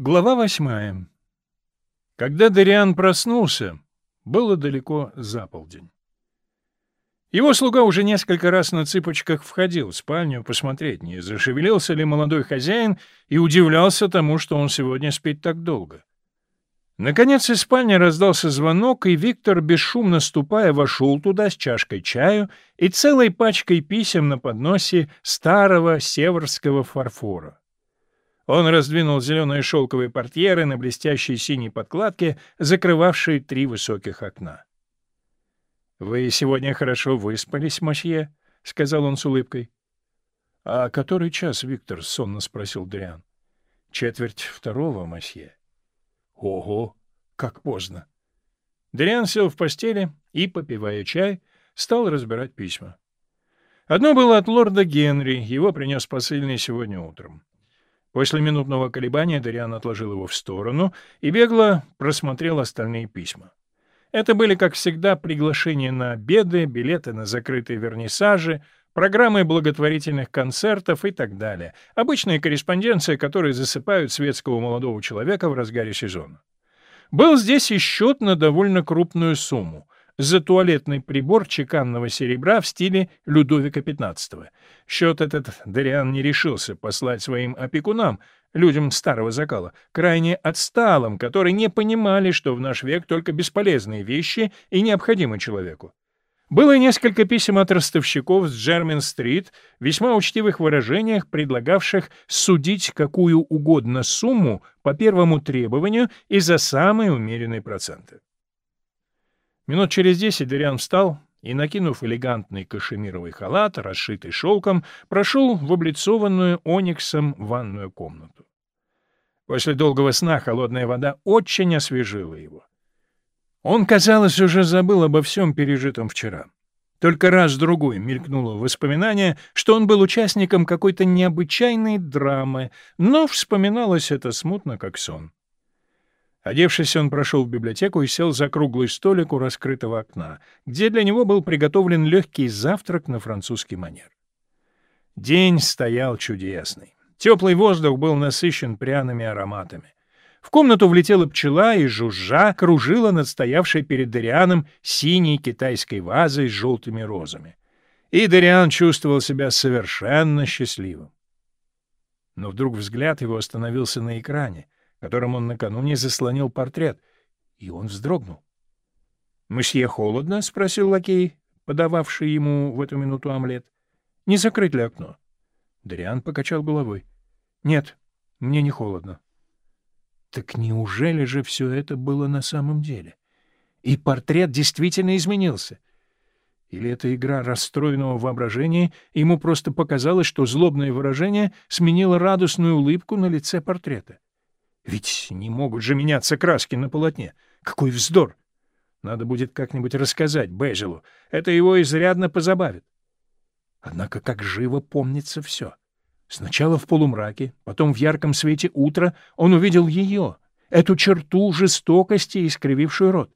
Глава восьмая. Когда Дариан проснулся, было далеко за полдень. Его слуга уже несколько раз на цыпочках входил в спальню посмотреть, не зашевелился ли молодой хозяин, и удивлялся тому, что он сегодня спит так долго. Наконец из спальни раздался звонок, и Виктор, бесшумно ступая, вошел туда с чашкой чаю и целой пачкой писем на подносе старого северского фарфора. Он раздвинул зеленые шелковые портьеры на блестящей синей подкладке, закрывавшей три высоких окна. — Вы сегодня хорошо выспались, мосье? — сказал он с улыбкой. — А который час, Виктор? — сонно спросил Дриан. — Четверть второго, мосье. — Ого! Как поздно! Дриан сел в постели и, попивая чай, стал разбирать письма. Одно было от лорда Генри, его принес посыльный сегодня утром. После минутного колебания Дариан отложил его в сторону и бегло просмотрел остальные письма. Это были, как всегда, приглашения на обеды, билеты на закрытые вернисажи, программы благотворительных концертов и так далее. Обычная корреспонденция, которой засыпают светского молодого человека в разгаре сезона. Был здесь и счет на довольно крупную сумму за туалетный прибор чеканного серебра в стиле Людовика XV. Счет этот Дариан не решился послать своим опекунам, людям старого закала, крайне отсталым, которые не понимали, что в наш век только бесполезные вещи и необходимы человеку. Было несколько писем от ростовщиков с Джермен-стрит, весьма учтивых выражениях, предлагавших судить какую угодно сумму по первому требованию и за самые умеренные проценты. Минут через десять Дариан встал и, накинув элегантный кашемировый халат, расшитый шелком, прошел в облицованную ониксом ванную комнату. После долгого сна холодная вода очень освежила его. Он, казалось, уже забыл обо всем пережитом вчера. Только раз-другой мелькнуло воспоминание, что он был участником какой-то необычайной драмы, но вспоминалось это смутно, как сон. Одевшись, он прошел в библиотеку и сел за круглый столик у раскрытого окна, где для него был приготовлен легкий завтрак на французский манер. День стоял чудесный. Теплый воздух был насыщен пряными ароматами. В комнату влетела пчела и, жужжа, кружила над стоявшей перед Дарианом синей китайской вазой с желтыми розами. И Дариан чувствовал себя совершенно счастливым. Но вдруг взгляд его остановился на экране — которым он накануне заслонил портрет, и он вздрогнул. — Мсье холодно? — спросил лакей, подававший ему в эту минуту омлет. — Не закрыть ли окно? Дариан покачал головой. — Нет, мне не холодно. Так неужели же все это было на самом деле? И портрет действительно изменился? Или это игра расстроенного воображения, ему просто показалось, что злобное выражение сменило радостную улыбку на лице портрета? Ведь не могут же меняться краски на полотне. Какой вздор! Надо будет как-нибудь рассказать Безилу. Это его изрядно позабавит. Однако как живо помнится все. Сначала в полумраке, потом в ярком свете утра он увидел ее, эту черту жестокости, искривившую рот.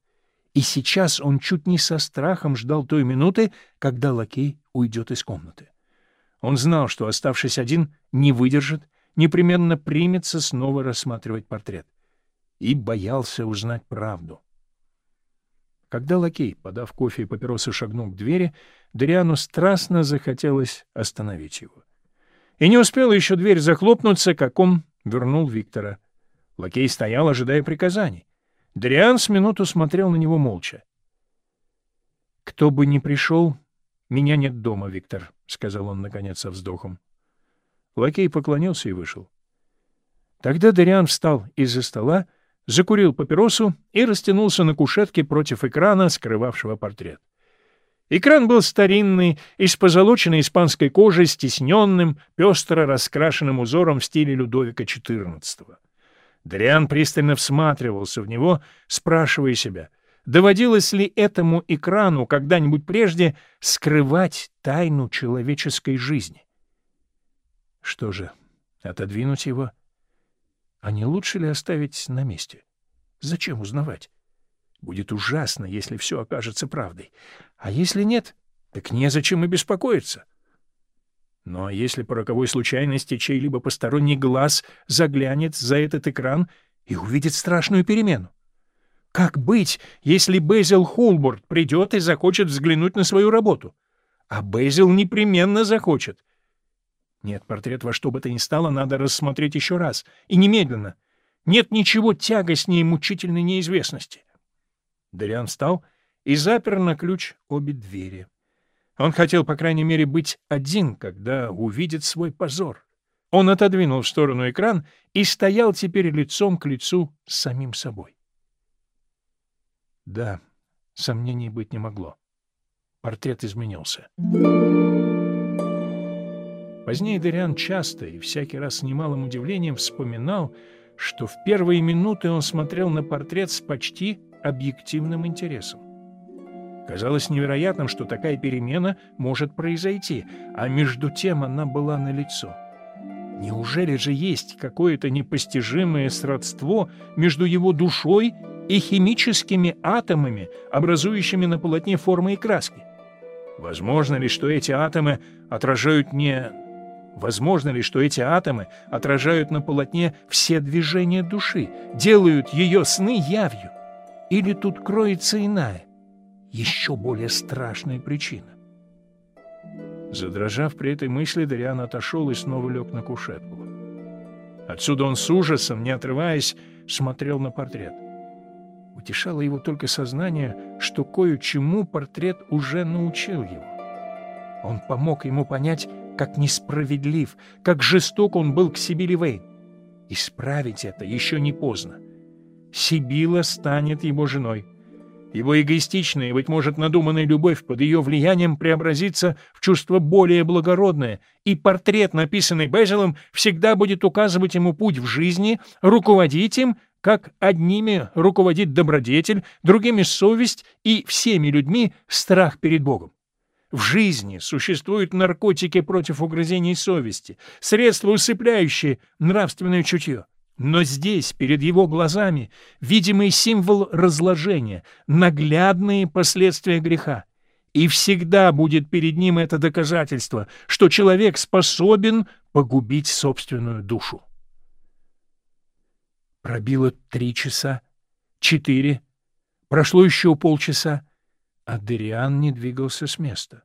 И сейчас он чуть не со страхом ждал той минуты, когда лакей уйдет из комнаты. Он знал, что, оставшись один, не выдержит непременно примется снова рассматривать портрет. И боялся узнать правду. Когда лакей, подав кофе и папиросы, шагнул к двери, Дриану страстно захотелось остановить его. И не успела еще дверь захлопнуться, как он вернул Виктора. Лакей стоял, ожидая приказаний. Дриан с минуту смотрел на него молча. — Кто бы ни пришел, меня нет дома, Виктор, — сказал он, наконец, со вздохом. Лакей поклонился и вышел. Тогда Дариан встал из-за стола, закурил папиросу и растянулся на кушетке против экрана, скрывавшего портрет. Экран был старинный, из позолоченной испанской кожи, стесненным, пестро раскрашенным узором в стиле Людовика XIV. Дариан пристально всматривался в него, спрашивая себя, доводилось ли этому экрану когда-нибудь прежде скрывать тайну человеческой жизни. Что же, отодвинуть его? А не лучше ли оставить на месте? Зачем узнавать? Будет ужасно, если все окажется правдой. А если нет, так незачем и беспокоиться. Но если по роковой случайности чей-либо посторонний глаз заглянет за этот экран и увидит страшную перемену? Как быть, если Безил Холборд придет и захочет взглянуть на свою работу? А Безил непременно захочет. Нет, портрет во что бы то ни стало надо рассмотреть еще раз. И немедленно. Нет ничего тягостнее мучительной неизвестности. Дариан встал и запер на ключ обе двери. Он хотел, по крайней мере, быть один, когда увидит свой позор. Он отодвинул в сторону экран и стоял теперь лицом к лицу с самим собой. Да, сомнений быть не могло. Портрет изменился. Позднее Дариан часто и всякий раз с немалым удивлением вспоминал, что в первые минуты он смотрел на портрет с почти объективным интересом. Казалось невероятным, что такая перемена может произойти, а между тем она была налицо. Неужели же есть какое-то непостижимое сродство между его душой и химическими атомами, образующими на полотне формы и краски? Возможно ли, что эти атомы отражают не... Возможно ли, что эти атомы отражают на полотне все движения души, делают ее сны явью? Или тут кроется иная, еще более страшная причина? Задрожав при этой мысли, Дариан отошел и снова лег на кушетку. Отсюда он с ужасом, не отрываясь, смотрел на портрет. Утешало его только сознание, что кое-чему портрет уже научил его. Он помог ему понять, как несправедлив, как жесток он был к Сибили Вейн. Исправить это еще не поздно. Сибила станет его женой. Его эгоистичная быть может, надуманная любовь под ее влиянием преобразится в чувство более благородное, и портрет, написанный Безилом, всегда будет указывать ему путь в жизни, руководить им, как одними руководит добродетель, другими — совесть и всеми людьми — страх перед Богом. В жизни существуют наркотики против угрызений совести, средства, усыпляющие нравственное чутье. Но здесь, перед его глазами, видимый символ разложения, наглядные последствия греха. И всегда будет перед ним это доказательство, что человек способен погубить собственную душу. Пробило три часа, четыре, прошло еще полчаса, а Дериан не двигался с места.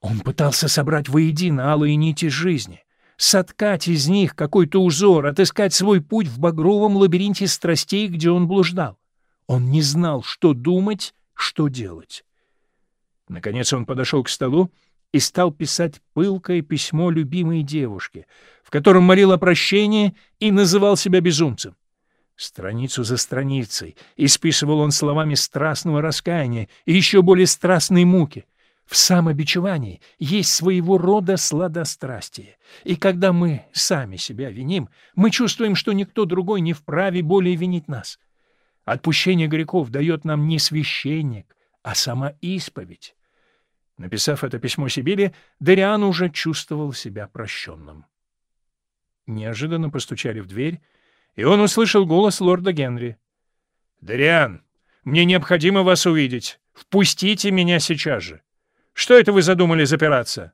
Он пытался собрать воедино алые нити жизни, соткать из них какой-то узор, отыскать свой путь в багровом лабиринте страстей, где он блуждал. Он не знал, что думать, что делать. Наконец он подошел к столу и стал писать пылкое письмо любимой девушке, в котором молил о прощении и называл себя безумцем. Страницу за страницей исписывал он словами страстного раскаяния и еще более страстной муки. В самобичевании есть своего рода сладострастие, и когда мы сами себя виним, мы чувствуем, что никто другой не вправе более винить нас. Отпущение грехов дает нам не священник, а сама исповедь. Написав это письмо Сибири, Дериан уже чувствовал себя прощенным. Неожиданно постучали в дверь, и он услышал голос лорда Генри. «Дериан, мне необходимо вас увидеть. Впустите меня сейчас же. Что это вы задумали запираться?»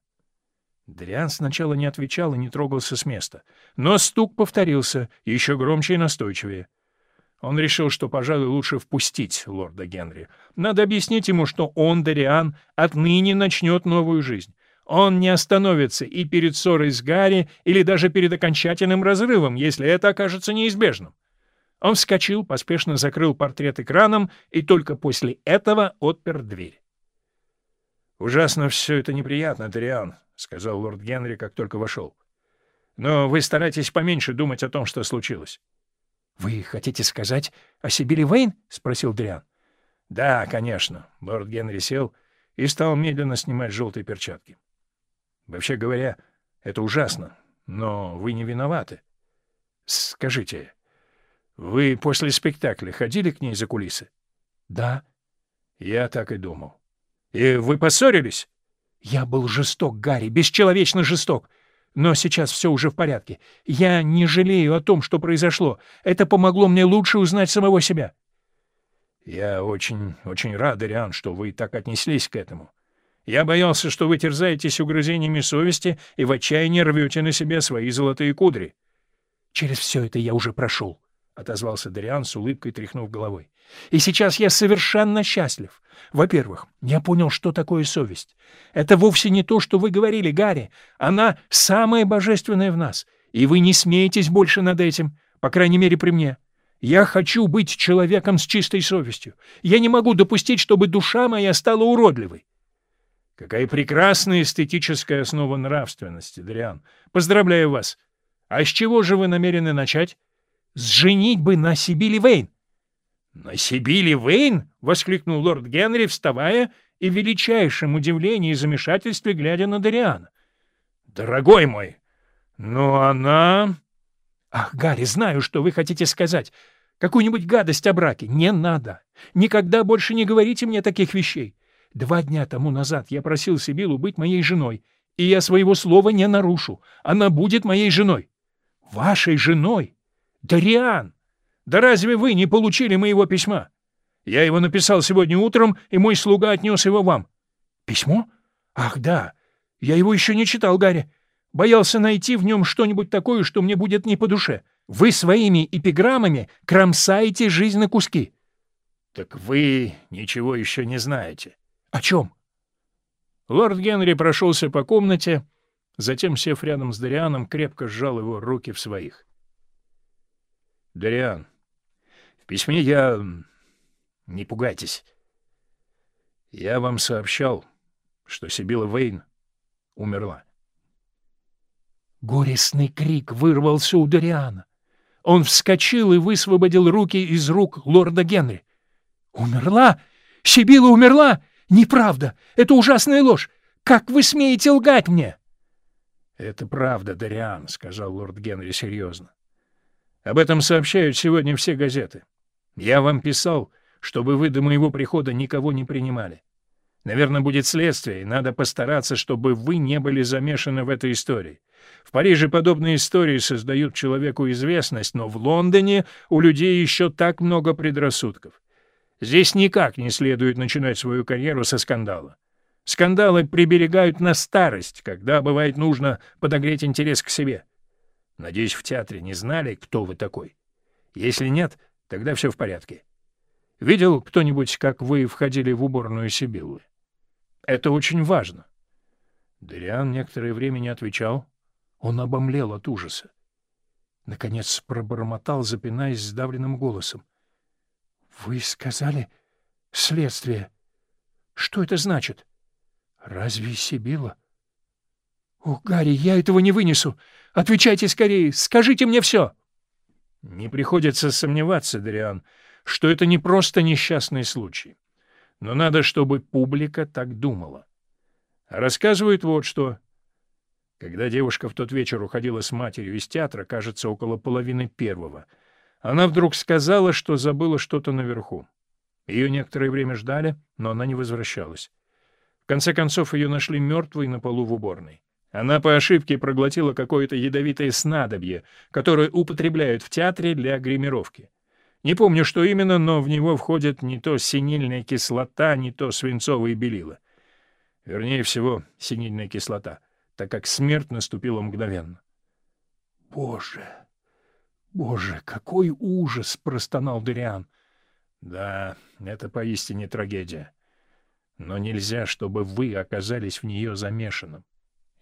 Дриан сначала не отвечал и не трогался с места, но стук повторился, еще громче и настойчивее. Он решил, что, пожалуй, лучше впустить лорда Генри. Надо объяснить ему, что он, Дариан, отныне начнет новую жизнь. Он не остановится и перед ссорой с Гарри или даже перед окончательным разрывом, если это окажется неизбежным. Он вскочил, поспешно закрыл портрет экраном и только после этого отпер дверь. «Ужасно все это неприятно, Дариан», — сказал лорд Генри, как только вошел. «Но вы старайтесь поменьше думать о том, что случилось. — Вы хотите сказать о Сибири Вейн? — спросил Дриан. — Да, конечно. Лорд Генри сел и стал медленно снимать желтые перчатки. — Вообще говоря, это ужасно, но вы не виноваты. Скажите, вы после спектакля ходили к ней за кулисы? — Да. — Я так и думал. — И вы поссорились? — Я был жесток, Гарри, бесчеловечно жесток. Но сейчас все уже в порядке. Я не жалею о том, что произошло. Это помогло мне лучше узнать самого себя. — Я очень, очень рад, Ириан, что вы так отнеслись к этому. Я боялся, что вы терзаетесь угрызениями совести и в отчаянии рвете на себе свои золотые кудри. — Через все это я уже прошел, — отозвался Дариан с улыбкой, тряхнув головой. — И сейчас я совершенно счастлив. Во-первых, я понял, что такое совесть. Это вовсе не то, что вы говорили, Гарри. Она самая божественная в нас, и вы не смеетесь больше над этим, по крайней мере, при мне. Я хочу быть человеком с чистой совестью. Я не могу допустить, чтобы душа моя стала уродливой. Какая прекрасная эстетическая основа нравственности, Дриан. Поздравляю вас. А с чего же вы намерены начать? С женитьбы на Сибили Вейн. На Сибили Вейн? воскликнул лорд Генри, вставая и в величайшем удивлении и замешательстве глядя на Дориана. Дорогой мой, но она... Ах, Гарри, знаю, что вы хотите сказать. Какую-нибудь гадость о браке. Не надо. Никогда больше не говорите мне таких вещей. Два дня тому назад я просил Сибилу быть моей женой, и я своего слова не нарушу. Она будет моей женой. Вашей женой? Дариан! Да разве вы не получили моего письма? Я его написал сегодня утром, и мой слуга отнес его вам. Письмо? Ах, да. Я его еще не читал, Гарри. Боялся найти в нем что-нибудь такое, что мне будет не по душе. Вы своими эпиграммами кромсаете жизнь на куски. — Так вы ничего еще не знаете. «О чем?» Лорд Генри прошелся по комнате, затем, сев рядом с Дарианом, крепко сжал его руки в своих. «Дариан, в письме я... Не пугайтесь. Я вам сообщал, что Сибила Вейн умерла». Горестный крик вырвался у Дариана. Он вскочил и высвободил руки из рук лорда Генри. «Умерла? Сибила умерла? «Неправда! Это ужасная ложь! Как вы смеете лгать мне?» «Это правда, Дариан», — сказал лорд Генри серьезно. «Об этом сообщают сегодня все газеты. Я вам писал, чтобы вы до моего прихода никого не принимали. Наверное, будет следствие, и надо постараться, чтобы вы не были замешаны в этой истории. В Париже подобные истории создают человеку известность, но в Лондоне у людей еще так много предрассудков. Здесь никак не следует начинать свою карьеру со скандала. Скандалы приберегают на старость, когда бывает нужно подогреть интерес к себе. Надеюсь, в театре не знали, кто вы такой. Если нет, тогда все в порядке. Видел кто-нибудь, как вы входили в уборную Сибиллы? Это очень важно. Дариан некоторое время не отвечал. Он обомлел от ужаса. Наконец пробормотал, запинаясь сдавленным голосом. —— Вы сказали следствие. Что это значит? Разве Сибила? — О, Гарри, я этого не вынесу. Отвечайте скорее, скажите мне все. — Не приходится сомневаться, Дариан, что это не просто несчастный случай. Но надо, чтобы публика так думала. Рассказывают вот что. Когда девушка в тот вечер уходила с матерью из театра, кажется, около половины первого — она вдруг сказала, что забыла что-то наверху. Ее некоторое время ждали, но она не возвращалась. В конце концов, ее нашли мертвой на полу в уборной. Она по ошибке проглотила какое-то ядовитое снадобье, которое употребляют в театре для гримировки. Не помню, что именно, но в него входит не то синильная кислота, не то свинцовые белила. Вернее всего, синильная кислота, так как смерть наступила мгновенно. «Боже!» «Боже, какой ужас!» — простонал Дориан. «Да, это поистине трагедия. Но нельзя, чтобы вы оказались в нее замешанным.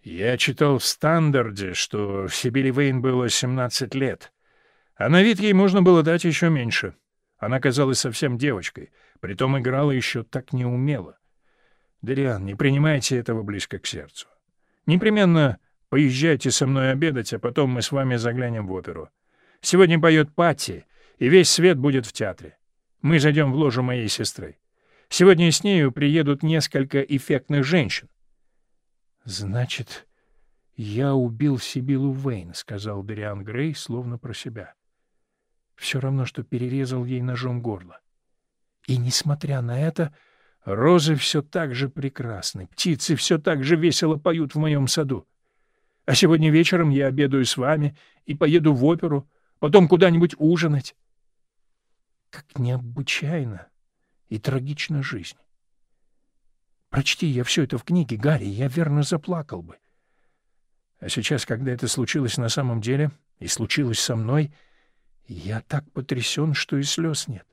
Я читал в «Стандарде», что Сибили Вейн было 17 лет, а на вид ей можно было дать еще меньше. Она казалась совсем девочкой, притом играла еще так неумело. Дориан, не принимайте этого близко к сердцу. Непременно поезжайте со мной обедать, а потом мы с вами заглянем в оперу. Сегодня поет Патти, и весь свет будет в театре. Мы зайдем в ложу моей сестры. Сегодня с нею приедут несколько эффектных женщин. — Значит, я убил Сибилу Вейн, — сказал Дариан Грей, словно про себя. Все равно, что перерезал ей ножом горло. И, несмотря на это, розы все так же прекрасны, птицы все так же весело поют в моем саду. А сегодня вечером я обедаю с вами и поеду в оперу, потом куда-нибудь ужинать. Как необычайно и трагична жизнь. Прочти я все это в книге, Гарри, я верно заплакал бы. А сейчас, когда это случилось на самом деле, и случилось со мной, я так потрясен, что и слез нет.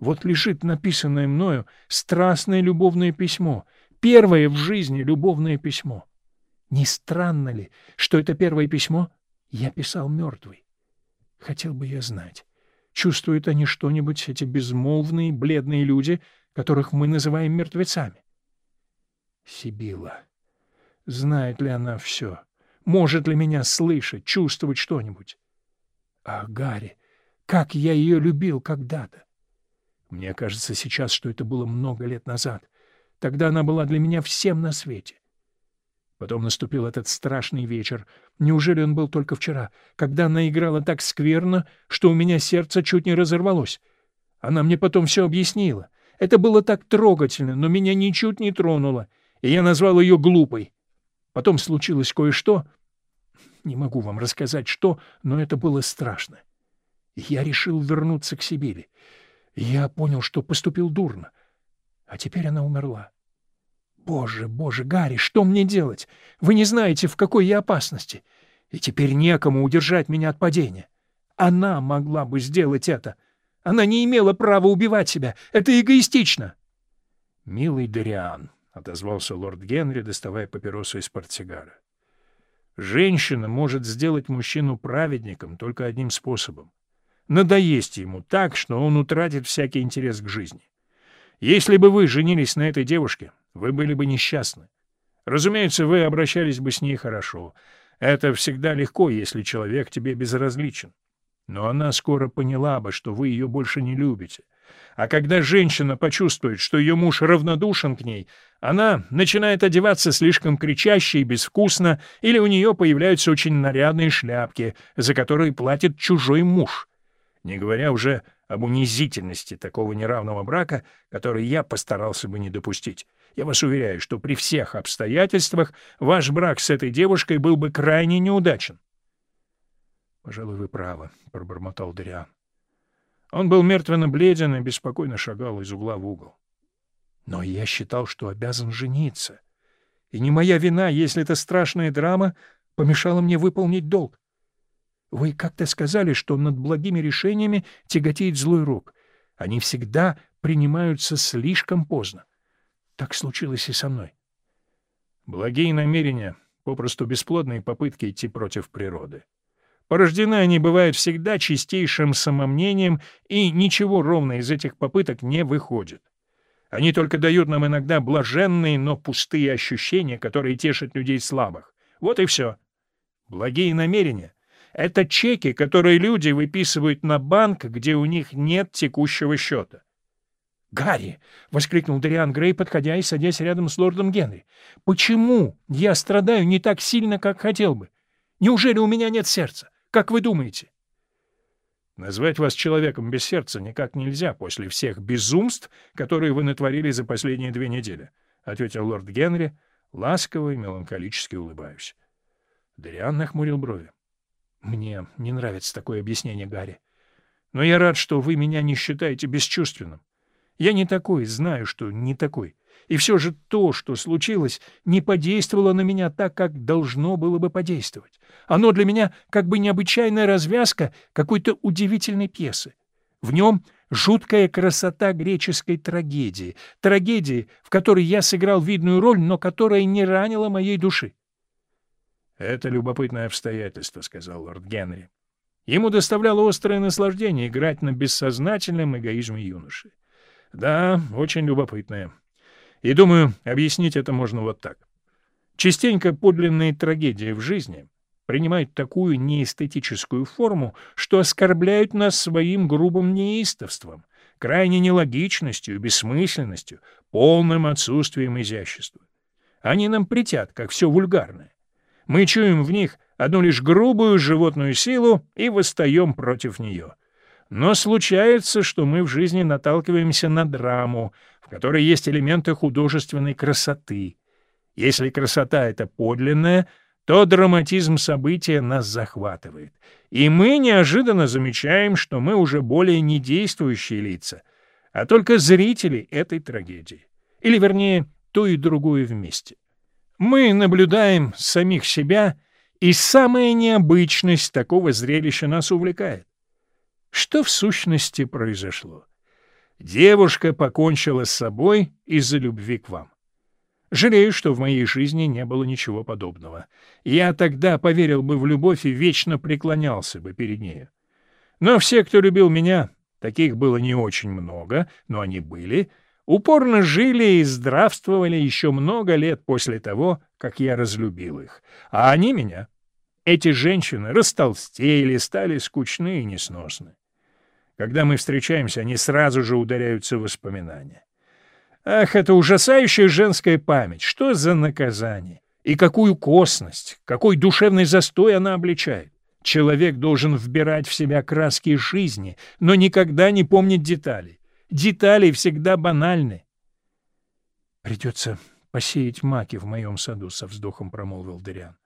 Вот лежит написанное мною страстное любовное письмо, первое в жизни любовное письмо. Не странно ли, что это первое письмо я писал мертвый? Хотел бы я знать, чувствуют они что-нибудь, эти безмолвные, бледные люди, которых мы называем мертвецами? Сибила. Знает ли она все? Может ли меня слышать, чувствовать что-нибудь? Ах, Гарри, как я ее любил когда-то! Мне кажется сейчас, что это было много лет назад. Тогда она была для меня всем на свете. Потом наступил этот страшный вечер. Неужели он был только вчера, когда она играла так скверно, что у меня сердце чуть не разорвалось? Она мне потом все объяснила. Это было так трогательно, но меня ничуть не тронуло, и я назвал ее глупой. Потом случилось кое-что. Не могу вам рассказать, что, но это было страшно. Я решил вернуться к Сибири. Я понял, что поступил дурно. А теперь она умерла. Боже, боже, Гарри, что мне делать? Вы не знаете, в какой я опасности. И теперь некому удержать меня от падения. Она могла бы сделать это. Она не имела права убивать себя. Это эгоистично. — Милый Дориан, — отозвался лорд Генри, доставая папиросу из портсигара. — Женщина может сделать мужчину праведником только одним способом надоесть ему так, что он утратит всякий интерес к жизни. Если бы вы женились на этой девушке, вы были бы несчастны. Разумеется, вы обращались бы с ней хорошо. Это всегда легко, если человек тебе безразличен. Но она скоро поняла бы, что вы ее больше не любите. А когда женщина почувствует, что ее муж равнодушен к ней, она начинает одеваться слишком кричаще и безвкусно, или у нее появляются очень нарядные шляпки, за которые платит чужой муж — не говоря уже об унизительности такого неравного брака, который я постарался бы не допустить. Я вас уверяю, что при всех обстоятельствах ваш брак с этой девушкой был бы крайне неудачен. — Пожалуй, вы правы, — пробормотал Дориан. Он был мертвенно бледен и беспокойно шагал из угла в угол. Но я считал, что обязан жениться. И не моя вина, если эта страшная драма помешала мне выполнить долг. Вы как-то сказали, что над благими решениями тяготеет злой рок. Они всегда принимаются слишком поздно. Так случилось и со мной. Благие намерения — попросту бесплодные попытки идти против природы. Порождены они бывают всегда чистейшим самомнением, и ничего ровно из этих попыток не выходит. Они только дают нам иногда блаженные, но пустые ощущения, которые тешат людей слабых. Вот и все. Благие намерения — это чеки, которые люди выписывают на банк, где у них нет текущего счета. «Гарри!» — воскликнул Дариан Грей, подходя и садясь рядом с лордом Генри. «Почему я страдаю не так сильно, как хотел бы? Неужели у меня нет сердца? Как вы думаете?» «Назвать вас человеком без сердца никак нельзя после всех безумств, которые вы натворили за последние две недели», — ответил лорд Генри, ласково и меланхолически улыбаясь. Дариан нахмурил брови. Мне не нравится такое объяснение, Гарри. Но я рад, что вы меня не считаете бесчувственным. Я не такой, знаю, что не такой. И все же то, что случилось, не подействовало на меня так, как должно было бы подействовать. Оно для меня как бы необычайная развязка какой-то удивительной пьесы. В нем жуткая красота греческой трагедии, трагедии, в которой я сыграл видную роль, но которая не ранила моей души. «Это любопытное обстоятельство», — сказал лорд Генри. Ему доставляло острое наслаждение играть на бессознательном эгоизме юноши. Да, очень любопытное. И, думаю, объяснить это можно вот так. Частенько подлинные трагедии в жизни принимают такую неэстетическую форму, что оскорбляют нас своим грубым неистовством, крайней нелогичностью, бессмысленностью, полным отсутствием изящества. Они нам притят, как все вульгарное. Мы чуем в них одну лишь грубую животную силу и восстаем против нее. Но случается, что мы в жизни наталкиваемся на драму, в которой есть элементы художественной красоты. Если красота — это подлинная, то драматизм события нас захватывает. И мы неожиданно замечаем, что мы уже более не действующие лица, а только зрители этой трагедии. Или, вернее, то и другое вместе. Мы наблюдаем самих себя, и самая необычность такого зрелища нас увлекает. Что в сущности произошло? Девушка покончила с собой из-за любви к вам. Жалею, что в моей жизни не было ничего подобного. Я тогда поверил бы в любовь и вечно преклонялся бы перед нею. Но все, кто любил меня, таких было не очень много, но они были, упорно жили и здравствовали еще много лет после того, как я разлюбил их. А они меня. Эти женщины растолстели, стали скучны и несносны. Когда мы встречаемся, они сразу же ударяются в воспоминания. Ах, это ужасающая женская память! Что за наказание? И какую косность, какой душевный застой она обличает? Человек должен вбирать в себя краски жизни, но никогда не помнить деталей. Детали всегда банальны. «Придется посеять маки в моем саду», — со вздохом промолвил Дыриан.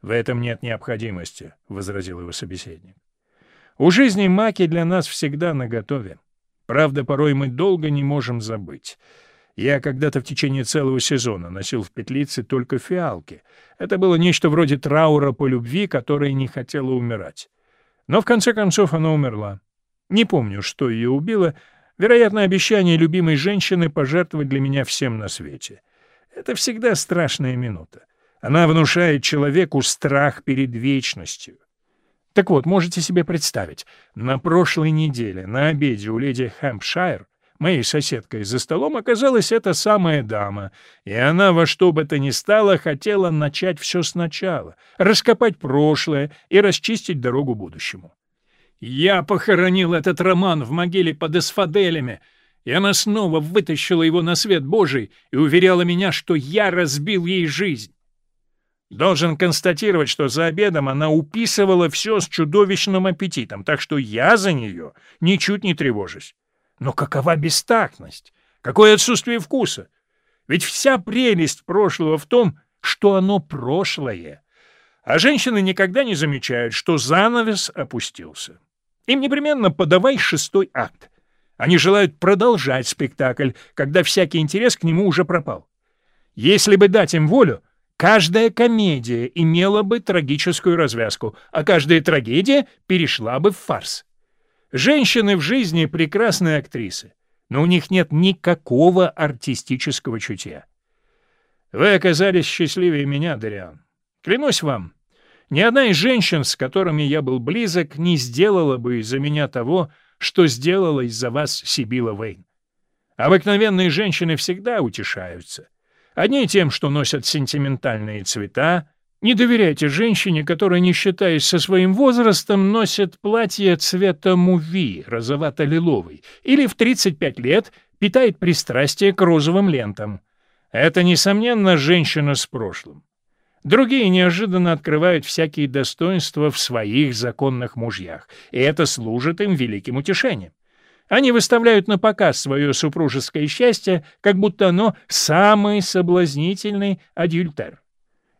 «В этом нет необходимости», — возразил его собеседник. «У жизни маки для нас всегда наготове. Правда, порой мы долго не можем забыть. Я когда-то в течение целого сезона носил в петлице только фиалки. Это было нечто вроде траура по любви, которая не хотела умирать. Но в конце концов она умерла. Не помню, что ее убило. Вероятно, обещание любимой женщины пожертвовать для меня всем на свете. Это всегда страшная минута. Она внушает человеку страх перед вечностью. Так вот, можете себе представить, на прошлой неделе на обеде у леди Хэмпшайр, моей соседкой за столом, оказалась эта самая дама, и она во что бы то ни стало хотела начать все сначала, раскопать прошлое и расчистить дорогу будущему. Я похоронил этот роман в могиле под эсфаделями, и она снова вытащила его на свет Божий и уверяла меня, что я разбил ей жизнь. Должен констатировать, что за обедом она уписывала все с чудовищным аппетитом, так что я за нее ничуть не тревожусь. Но какова бестактность? Какое отсутствие вкуса? Ведь вся прелесть прошлого в том, что оно прошлое. А женщины никогда не замечают, что занавес опустился. Им непременно подавай шестой акт. Они желают продолжать спектакль, когда всякий интерес к нему уже пропал. Если бы дать им волю, Каждая комедия имела бы трагическую развязку, а каждая трагедия перешла бы в фарс. Женщины в жизни — прекрасные актрисы, но у них нет никакого артистического чутья. Вы оказались счастливее меня, Дариан. Клянусь вам, ни одна из женщин, с которыми я был близок, не сделала бы из-за меня того, что сделала из-за вас Сибила Вейн. Обыкновенные женщины всегда утешаются — Одни тем, что носят сентиментальные цвета. Не доверяйте женщине, которая, не считаясь со своим возрастом, носит платье цвета муви, розовато-лиловый, или в 35 лет питает пристрастие к розовым лентам. Это, несомненно, женщина с прошлым. Другие неожиданно открывают всякие достоинства в своих законных мужьях, и это служит им великим утешением. Они выставляют на показ свое супружеское счастье, как будто оно самый соблазнительный адюльтер.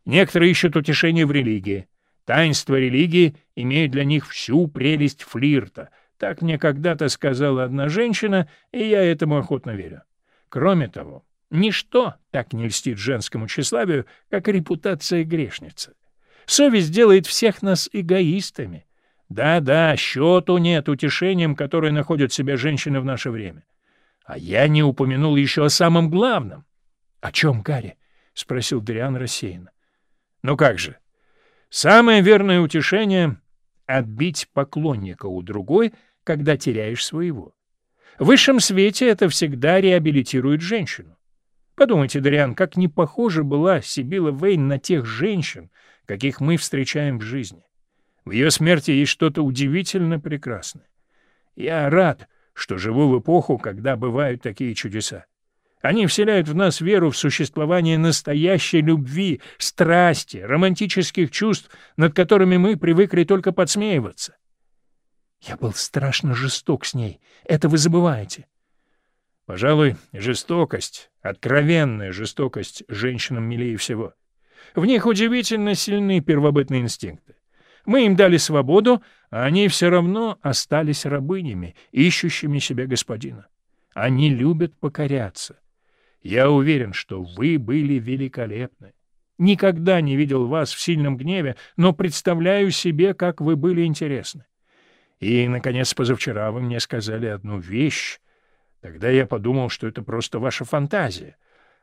Некоторые ищут утешение в религии. Таинство религии имеет для них всю прелесть флирта. Так мне когда-то сказала одна женщина, и я этому охотно верю. Кроме того, ничто так не льстит женскому тщеславию, как репутация грешницы. Совесть делает всех нас эгоистами — да-да, счету нет утешением, которое находят себе женщины в наше время. А я не упомянул еще о самом главном. — О чем, Гарри? — спросил Дриан рассеянно. — Ну как же? Самое верное утешение — отбить поклонника у другой, когда теряешь своего. В высшем свете это всегда реабилитирует женщину. Подумайте, Дриан, как не похожа была Сибила Вейн на тех женщин, каких мы встречаем в жизни. В ее смерти есть что-то удивительно прекрасное. Я рад, что живу в эпоху, когда бывают такие чудеса. Они вселяют в нас веру в существование настоящей любви, страсти, романтических чувств, над которыми мы привыкли только подсмеиваться. Я был страшно жесток с ней. Это вы забываете. Пожалуй, жестокость, откровенная жестокость женщинам милее всего. В них удивительно сильны первобытные инстинкты. Мы им дали свободу, а они все равно остались рабынями, ищущими себе господина. Они любят покоряться. Я уверен, что вы были великолепны. Никогда не видел вас в сильном гневе, но представляю себе, как вы были интересны. И, наконец, позавчера вы мне сказали одну вещь. Тогда я подумал, что это просто ваша фантазия.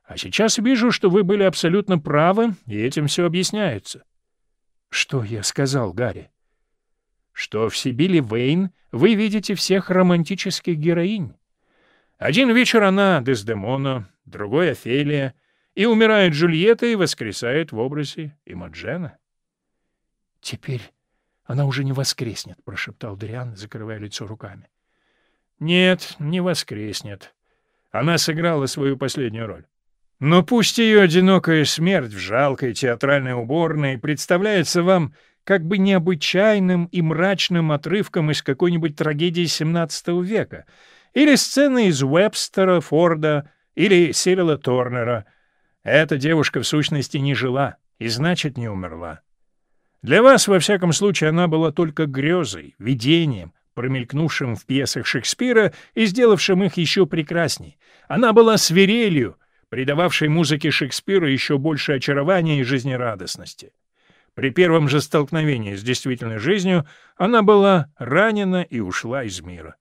А сейчас вижу, что вы были абсолютно правы, и этим все объясняется. — Что я сказал, Гарри? — Что в Сибили Вейн вы видите всех романтических героинь. Один вечер она Дездемона, другой — Офелия — и умирает Джульетта и воскресает в образе Имаджена. — Теперь она уже не воскреснет, — прошептал Дриан, закрывая лицо руками. — Нет, не воскреснет. Она сыграла свою последнюю роль. Но пусть ее одинокая смерть в жалкой театральной уборной представляется вам как бы необычайным и мрачным отрывком из какой-нибудь трагедии XVII века, или сцены из Уэбстера, Форда или Сирила Торнера — эта девушка в сущности не жила и, значит, не умерла. Для вас, во всяком случае, она была только грезой, видением, промелькнувшим в пьесах Шекспира и сделавшим их еще прекрасней. Она была свирелью, придававшей музыке Шекспира еще больше очарования и жизнерадостности. При первом же столкновении с действительной жизнью она была ранена и ушла из мира.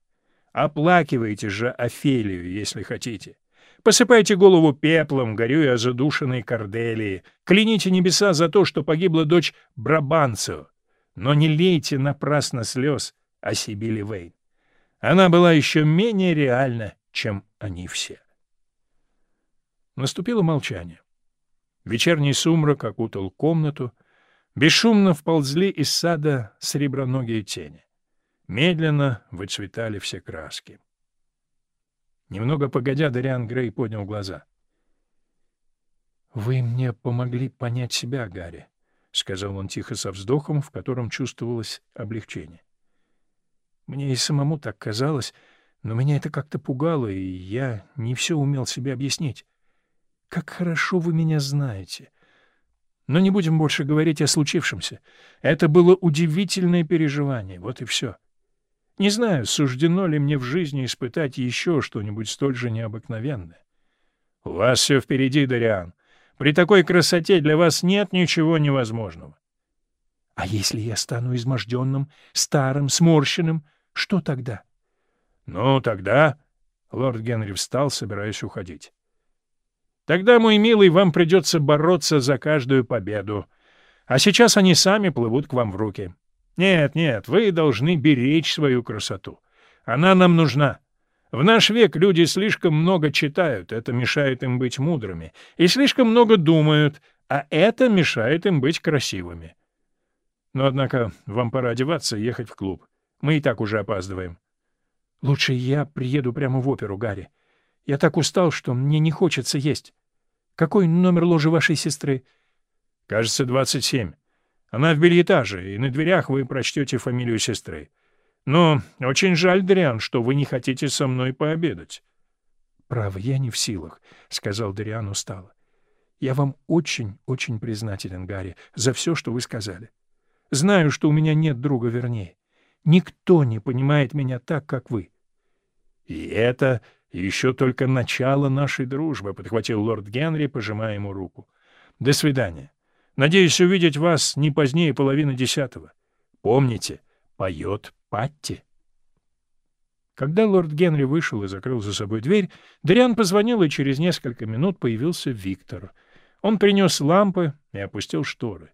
Оплакивайте же Офелию, если хотите. Посыпайте голову пеплом, горюя о задушенной Корделии. Кляните небеса за то, что погибла дочь Брабанцева. Но не лейте напрасно слез о Сибили Вейн. Она была еще менее реальна, чем они все. Наступило молчание. Вечерний сумрак окутал комнату. Бесшумно вползли из сада среброногие тени. Медленно выцветали все краски. Немного погодя, Дариан Грей поднял глаза. «Вы мне помогли понять себя, Гарри», — сказал он тихо со вздохом, в котором чувствовалось облегчение. «Мне и самому так казалось, но меня это как-то пугало, и я не все умел себе объяснить. Как хорошо вы меня знаете. Но не будем больше говорить о случившемся. Это было удивительное переживание, вот и все». Не знаю, суждено ли мне в жизни испытать еще что-нибудь столь же необыкновенное. У вас все впереди, Дариан. При такой красоте для вас нет ничего невозможного. А если я стану изможденным, старым, сморщенным, что тогда? Ну, тогда... Лорд Генри встал, собираясь уходить. Тогда, мой милый, вам придется бороться за каждую победу. А сейчас они сами плывут к вам в руки. Нет, нет, вы должны беречь свою красоту. Она нам нужна. В наш век люди слишком много читают, это мешает им быть мудрыми, и слишком много думают, а это мешает им быть красивыми. Но, однако, вам пора одеваться ехать в клуб. Мы и так уже опаздываем. Лучше я приеду прямо в оперу, Гарри. Я так устал, что мне не хочется есть. Какой номер ложи вашей сестры? Кажется, двадцать семь. Она в бельетаже, и на дверях вы прочтете фамилию сестры. Но очень жаль, Дриан, что вы не хотите со мной пообедать. — Право, я не в силах, — сказал Дриан устало. — Я вам очень-очень признателен, Гарри, за все, что вы сказали. Знаю, что у меня нет друга вернее. Никто не понимает меня так, как вы. — И это еще только начало нашей дружбы, — подхватил лорд Генри, пожимая ему руку. — До свидания. Надеюсь увидеть вас не позднее половины десятого. Помните, поет Патти. Когда лорд Генри вышел и закрыл за собой дверь, Дриан позвонил, и через несколько минут появился Виктор. Он принес лампы и опустил шторы.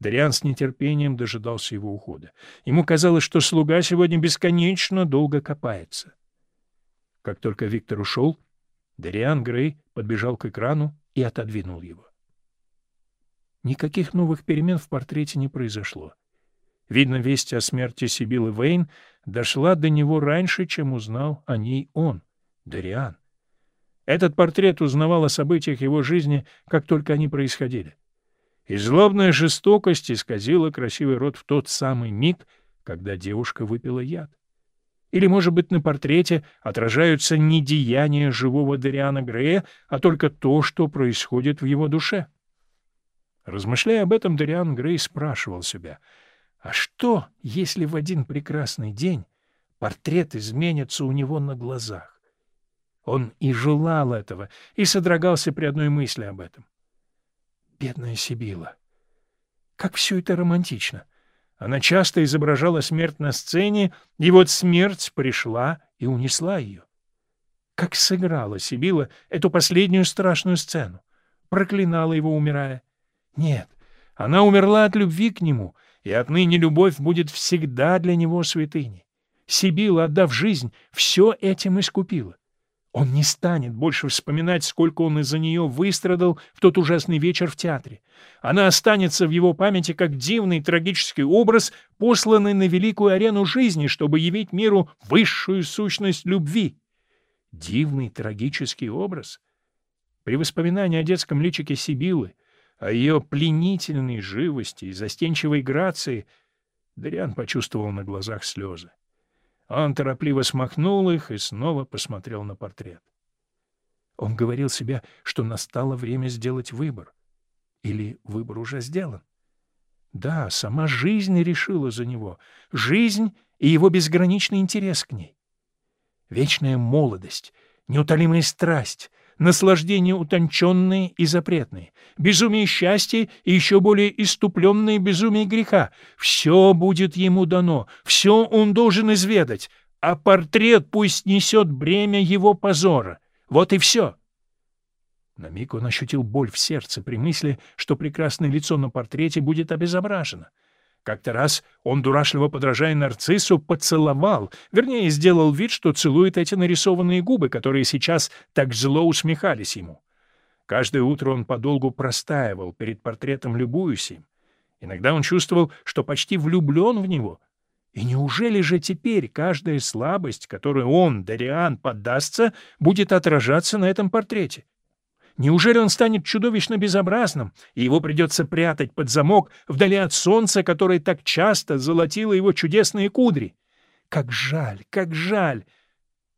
Дриан с нетерпением дожидался его ухода. Ему казалось, что слуга сегодня бесконечно долго копается. Как только Виктор ушел, Дриан Грей подбежал к экрану и отодвинул его. Никаких новых перемен в портрете не произошло. Видно, весть о смерти Сибилы Вейн дошла до него раньше, чем узнал о ней он, Дариан. Этот портрет узнавал о событиях его жизни, как только они происходили. И злобная жестокость исказила красивый рот в тот самый миг, когда девушка выпила яд. Или, может быть, на портрете отражаются не деяния живого Дариана Грея, а только то, что происходит в его душе. Размышляя об этом, Дариан Грей спрашивал себя, а что, если в один прекрасный день портрет изменится у него на глазах? Он и желал этого, и содрогался при одной мысли об этом. Бедная Сибила! Как все это романтично! Она часто изображала смерть на сцене, и вот смерть пришла и унесла ее. Как сыграла Сибила эту последнюю страшную сцену! Проклинала его, умирая. Нет, она умерла от любви к нему, и отныне любовь будет всегда для него святыней. Сибила, отдав жизнь, все этим искупила. Он не станет больше вспоминать, сколько он из-за нее выстрадал в тот ужасный вечер в театре. Она останется в его памяти как дивный трагический образ, посланный на великую арену жизни, чтобы явить миру высшую сущность любви. Дивный трагический образ? При воспоминании о детском личике Сибилы, о ее пленительной живости и застенчивой грации, Дариан почувствовал на глазах слезы. Он торопливо смахнул их и снова посмотрел на портрет. Он говорил себе, что настало время сделать выбор. Или выбор уже сделан? Да, сама жизнь решила за него. Жизнь и его безграничный интерес к ней. Вечная молодость, неутолимая страсть, наслаждения утонченные и запретные, безумие счастья и еще более иступленное безумие греха. Все будет ему дано, все он должен изведать, а портрет пусть несет бремя его позора. Вот и все. На миг он ощутил боль в сердце при мысли, что прекрасное лицо на портрете будет обезображено. Как-то раз он, дурашливо подражая нарциссу, поцеловал, вернее, сделал вид, что целует эти нарисованные губы, которые сейчас так зло усмехались ему. Каждое утро он подолгу простаивал перед портретом, любуясь им. Иногда он чувствовал, что почти влюблен в него. И неужели же теперь каждая слабость, которой он, Дариан, поддастся, будет отражаться на этом портрете? Неужели он станет чудовищно безобразным, и его придется прятать под замок вдали от солнца, которое так часто золотило его чудесные кудри? Как жаль, как жаль!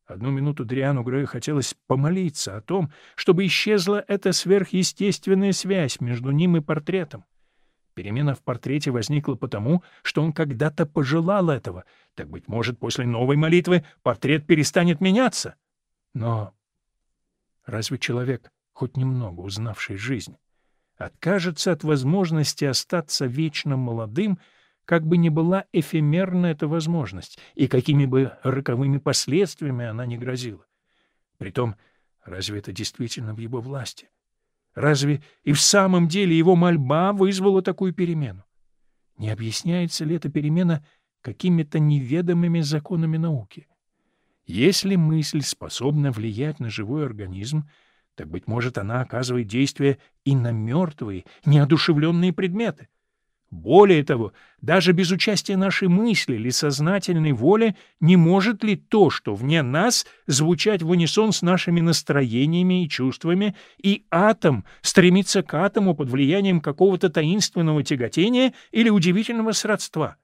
Одну минуту Дриану Грею хотелось помолиться о том, чтобы исчезла эта сверхъестественная связь между ним и портретом. Перемена в портрете возникла потому, что он когда-то пожелал этого. Так, быть может, после новой молитвы портрет перестанет меняться. Но разве человек хоть немного узнавший жизнь, откажется от возможности остаться вечно молодым, как бы ни была эфемерна эта возможность и какими бы роковыми последствиями она ни грозила. Притом, разве это действительно в его власти? Разве и в самом деле его мольба вызвала такую перемену? Не объясняется ли эта перемена какими-то неведомыми законами науки? Если мысль способна влиять на живой организм, так, быть может, она оказывает действие и на мертвые, неодушевленные предметы. Более того, даже без участия нашей мысли или сознательной воли не может ли то, что вне нас, звучать в унисон с нашими настроениями и чувствами, и атом стремиться к атому под влиянием какого-то таинственного тяготения или удивительного сродства?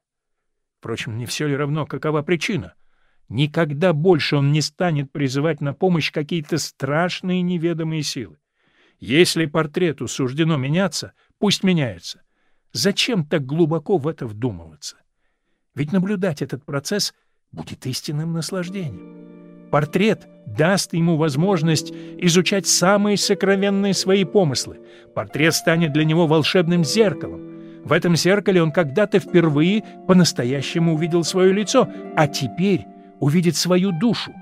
Впрочем, не все ли равно, какова причина — Никогда больше он не станет призывать на помощь какие-то страшные неведомые силы. Если портрету суждено меняться, пусть меняется. Зачем так глубоко в это вдумываться? Ведь наблюдать этот процесс будет истинным наслаждением. Портрет даст ему возможность изучать самые сокровенные свои помыслы. Портрет станет для него волшебным зеркалом. В этом зеркале он когда-то впервые по-настоящему увидел свое лицо, а теперь увидит свою душу.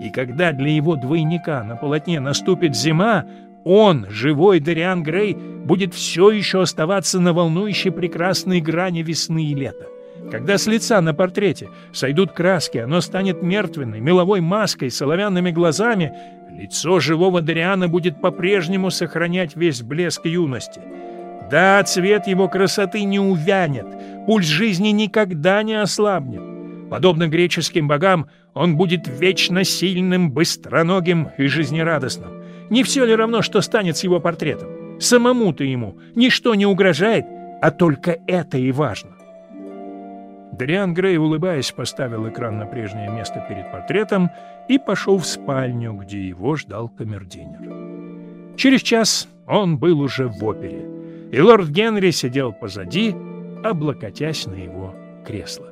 И когда для его двойника на полотне наступит зима, он, живой Дариан Грей, будет все еще оставаться на волнующей прекрасной грани весны и лета. Когда с лица на портрете сойдут краски, оно станет мертвенной, меловой маской, соловянными глазами, лицо живого Дариана будет по-прежнему сохранять весь блеск юности. Да, цвет его красоты не увянет, пульс жизни никогда не ослабнет. Подобно греческим богам, он будет вечно сильным, быстроногим и жизнерадостным. Не все ли равно, что станет с его портретом? Самому-то ему ничто не угрожает, а только это и важно. Дариан Грей, улыбаясь, поставил экран на прежнее место перед портретом и пошел в спальню, где его ждал камердинер. Через час он был уже в опере, и лорд Генри сидел позади, облокотясь на его кресло.